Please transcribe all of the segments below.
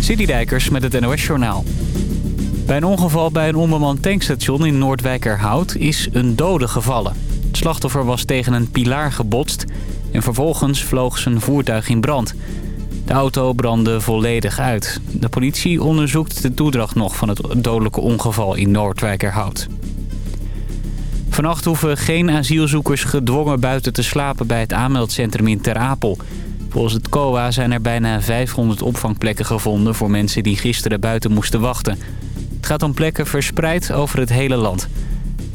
Citydijkers met het NOS Journaal. Bij een ongeval bij een onbemand tankstation in Noordwijkerhout is een dode gevallen. Het slachtoffer was tegen een pilaar gebotst en vervolgens vloog zijn voertuig in brand. De auto brandde volledig uit. De politie onderzoekt de toedracht nog van het dodelijke ongeval in Noordwijkerhout. Vannacht hoeven geen asielzoekers gedwongen buiten te slapen bij het aanmeldcentrum in Ter Apel. Volgens het COA zijn er bijna 500 opvangplekken gevonden voor mensen die gisteren buiten moesten wachten. Het gaat om plekken verspreid over het hele land.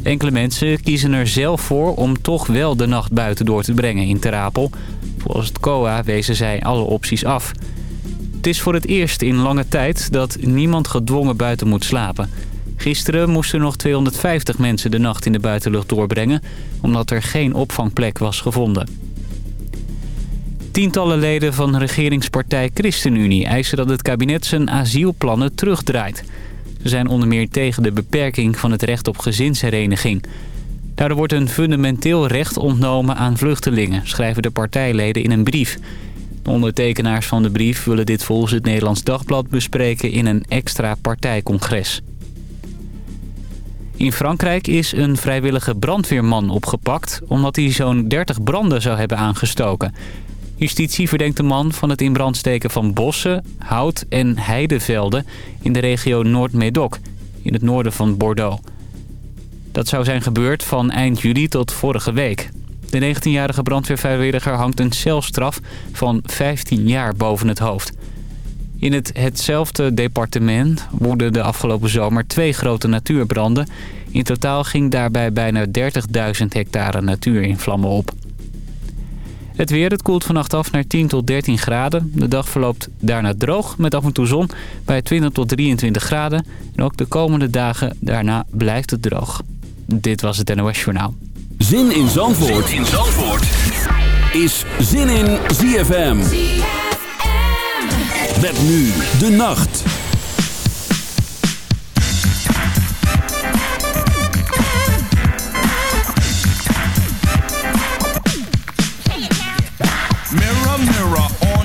Enkele mensen kiezen er zelf voor om toch wel de nacht buiten door te brengen in Ter Apel. Volgens het COA wezen zij alle opties af. Het is voor het eerst in lange tijd dat niemand gedwongen buiten moet slapen. Gisteren moesten nog 250 mensen de nacht in de buitenlucht doorbrengen... omdat er geen opvangplek was gevonden. Tientallen leden van regeringspartij ChristenUnie eisen dat het kabinet zijn asielplannen terugdraait. Ze zijn onder meer tegen de beperking van het recht op gezinshereniging. Daardoor wordt een fundamenteel recht ontnomen aan vluchtelingen, schrijven de partijleden in een brief. De ondertekenaars van de brief willen dit volgens het Nederlands Dagblad bespreken in een extra partijcongres. In Frankrijk is een vrijwillige brandweerman opgepakt... omdat hij zo'n 30 branden zou hebben aangestoken. Justitie verdenkt de man van het in brand steken van bossen, hout en heidevelden... in de regio Noord-Médoc, in het noorden van Bordeaux. Dat zou zijn gebeurd van eind juli tot vorige week. De 19-jarige brandweervrijwilliger hangt een celstraf van 15 jaar boven het hoofd. In het hetzelfde departement woedden de afgelopen zomer twee grote natuurbranden. In totaal ging daarbij bijna 30.000 hectare natuur in vlammen op. Het weer, het koelt vannacht af naar 10 tot 13 graden. De dag verloopt daarna droog met af en toe zon bij 20 tot 23 graden. En ook de komende dagen daarna blijft het droog. Dit was het NOS Journaal. Zin in Zandvoort, zin in Zandvoort. is Zin in ZFM. Met nu de nacht.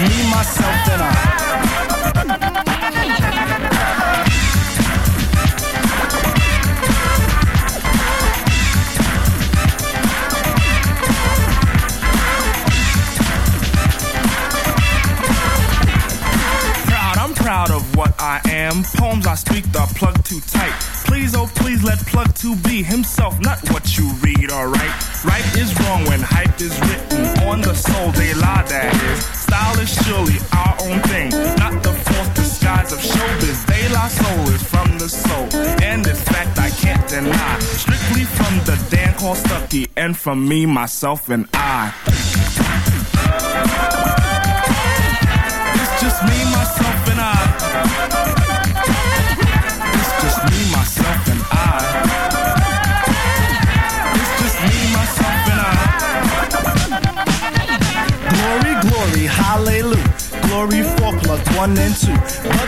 Me, myself, and I. Proud, I'm proud of what I am. Poems I speak the plug too tight. Please, oh please, let plug two be himself, not what you read, alright? Right is wrong when hype is written on the soul, they lie, that is. Style is surely our own thing, not the false disguise of showbiz. They lie soul is from the soul, and this fact I can't deny. Strictly from the Dan called Stucky, and from me, myself, and I. It's just me, myself, and I. story 4 plus 1 and 2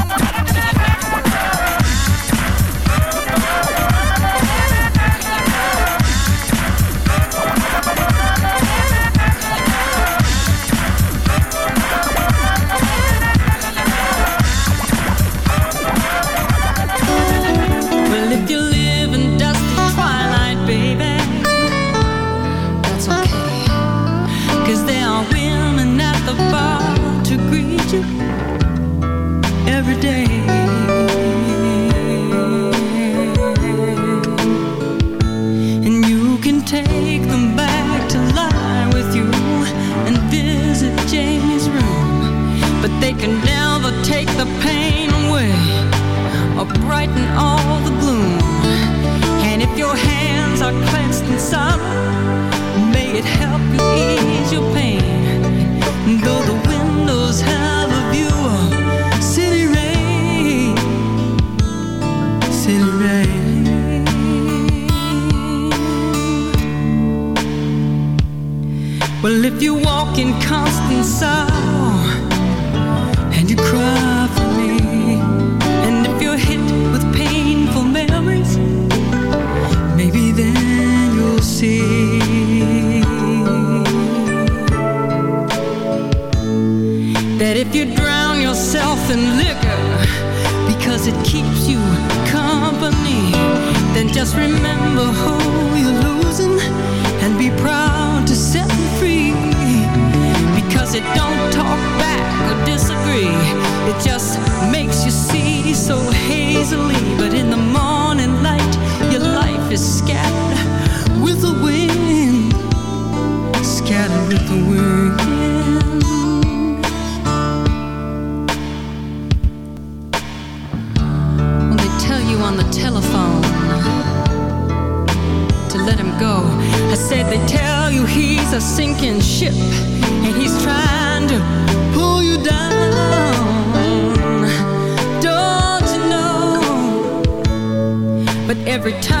every time.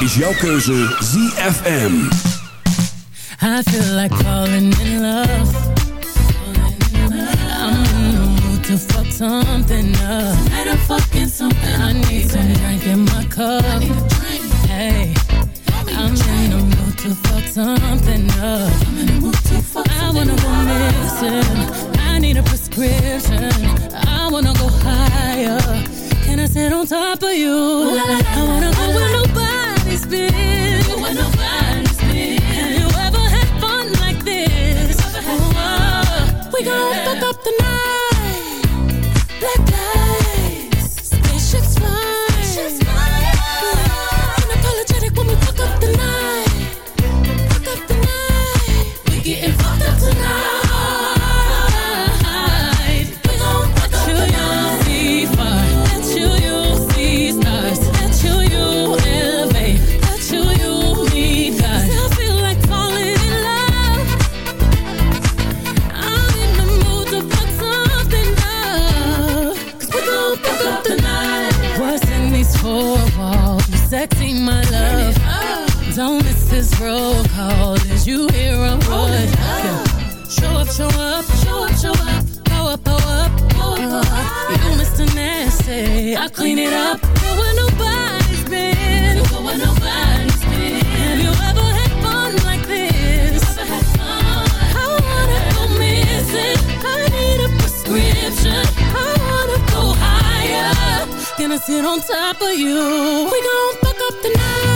Is jouw keuze ZFM. I feel like falling in love. I'm in the mood to fuck something up. Tonight fucking something I need some drink in my cup. Hey, I'm in the mood to fuck something up. I wanna go missing. I need a prescription. I wanna go Can I sit on top of you? Ooh, la, la, la, I wanna go where nobody's been. Go where nobody's been. Have you ever had fun like this? Oh, oh, we yeah. gonna fuck up the night. gonna sit on top of you. We gon' fuck up the night.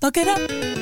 up, buck it up.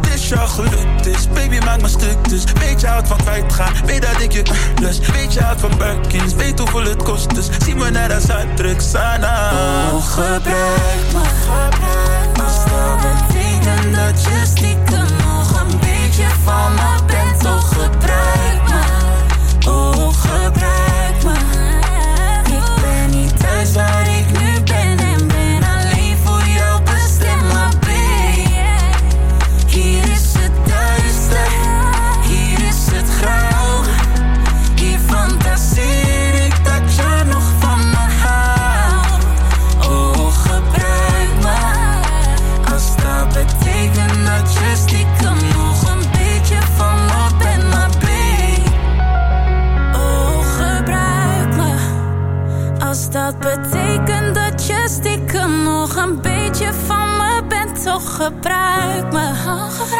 Het is jou gelukt, dus baby maak me stuk. Dus weet je houdt van kwijtgaan, weet dat ik je lust. Weet je houdt van Birkins, weet hoeveel het kost. Dus zie me naar de Zuidruk, Sana. Oh, gebruik me, gebruik me. Dat betekent dat je stiekem nog een beetje van me bent, toch gebruik me. Oh, gebruik gebruik me.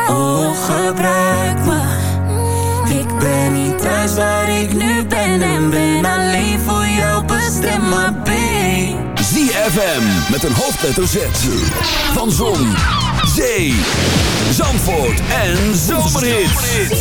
Oh, gebruik me. Ik ben niet thuis waar ik nu ben en ben alleen voor jou bestemd, maar babe. ZFM met een hoofdletter Z. Van Zon, Zee, Zandvoort en Zomerhits.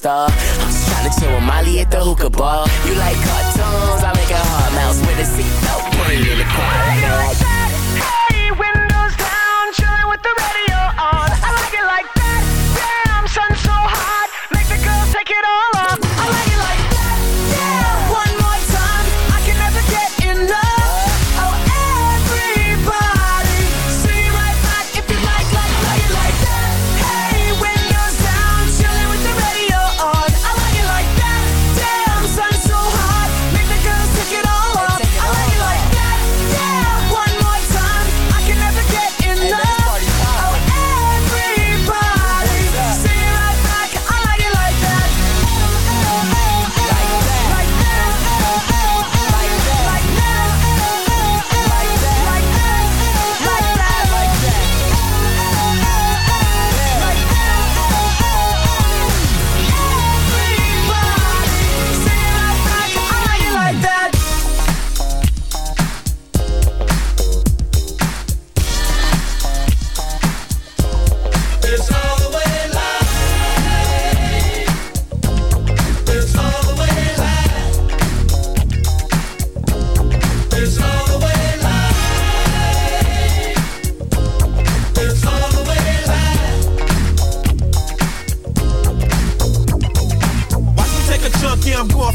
superstar. I'm just trying to chill with Molly at the hookah bar. You like cartoons? I make a hard mouse with a seatbelt. Put it in the. Like that. Hey, windows down, with the radio on. I like it like that. Damn, sun so hot, make the girls take it off.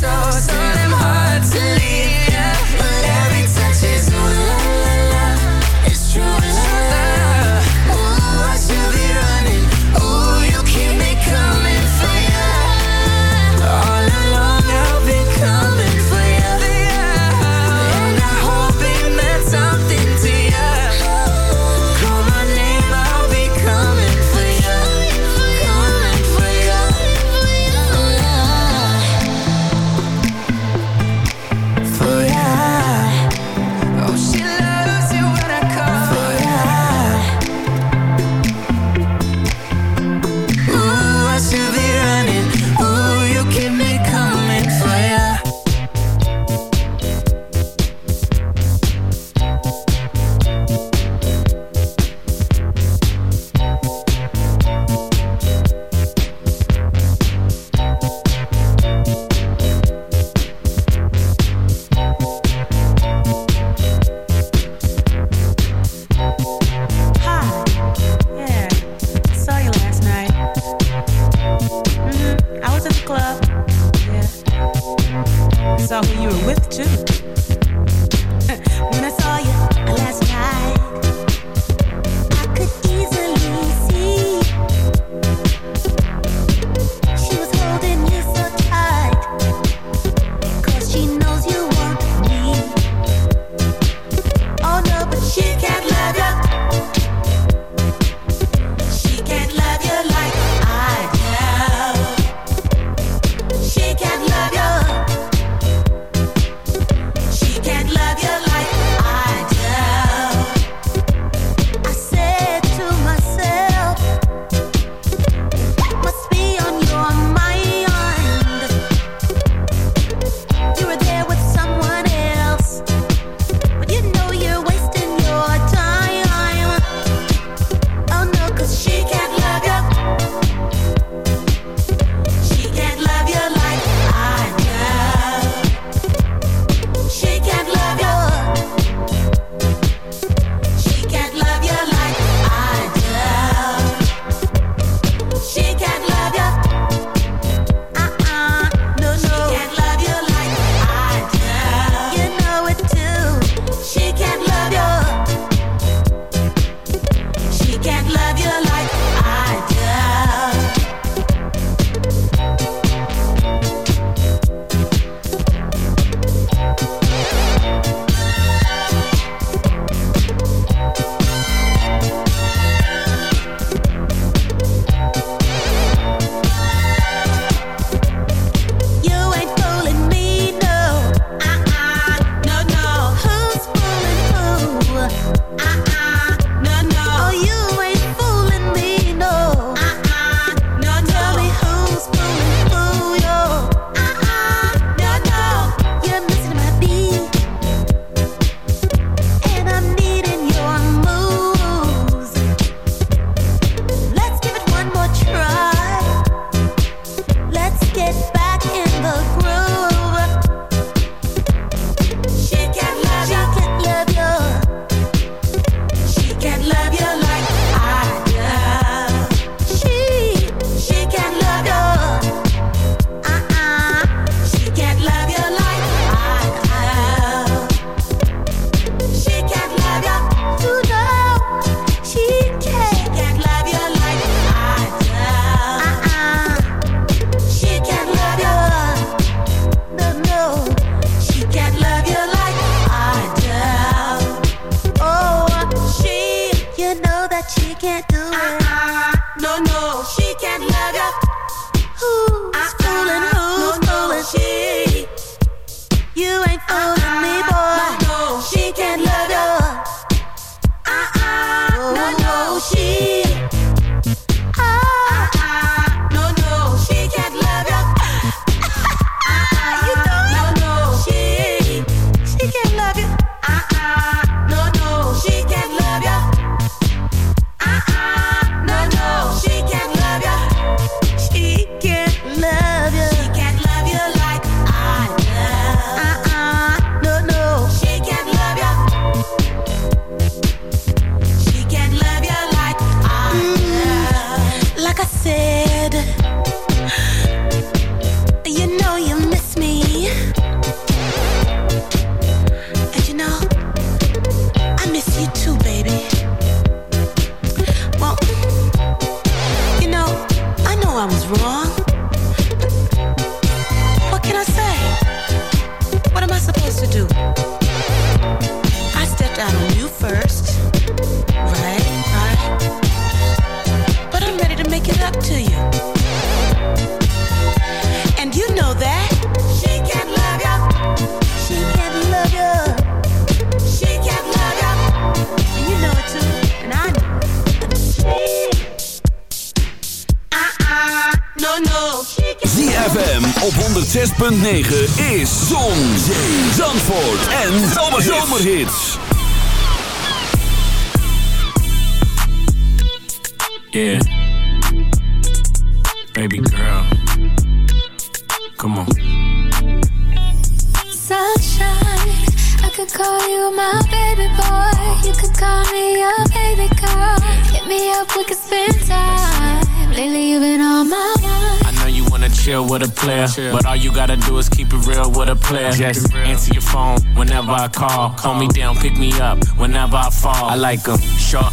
so, ZFM op 106.9 is Zon, Zee, Zandvoort en Zomerhits. Yeah. Baby girl. Come on. sunshine. I could call you my baby boy. You could call me your baby girl. Hit me up, we could spend time. Lately, you've been on my chill with a player, but all you gotta do is keep it real with a player. Just answer your phone whenever I call. Call me down, pick me up whenever I fall. I like them short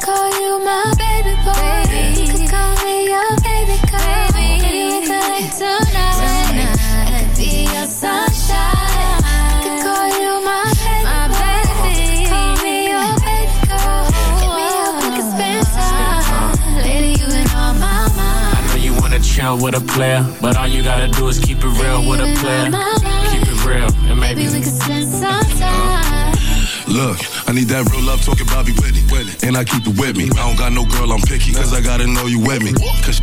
Sunshine. I could call you my baby boy. You could call me your baby girl. Baby, we could like tonight. I could be your sunshine. I could call you my baby boy. Call me your baby girl. Hit me up, we could spend time. Lately, you been on my mind. I know you wanna chill with a player, but all you gotta do is keep it real with a player. Keep it real, and maybe Maybe we could spend some time. Look, I need that real love talking Bobby Whitney. And I keep it with me. I don't got no girl, I'm picky. Cause I gotta know you with me. Cause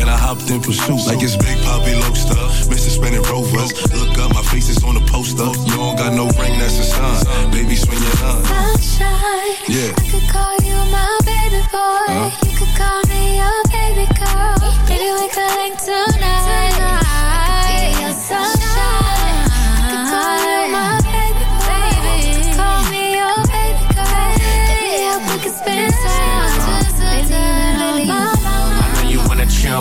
and I hopped in pursuit. Like it's Big Poppy Lobster. Mr. Spinning Rovers. Look up, my face is on the poster. You don't got no ring, that's a sign. Baby, swing your line. Sunshine. Yeah.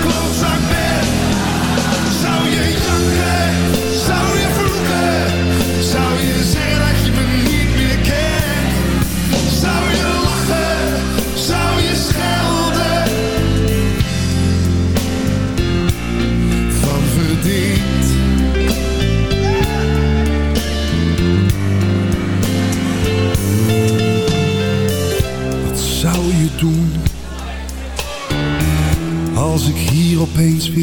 klootzak ben? Zou je janken?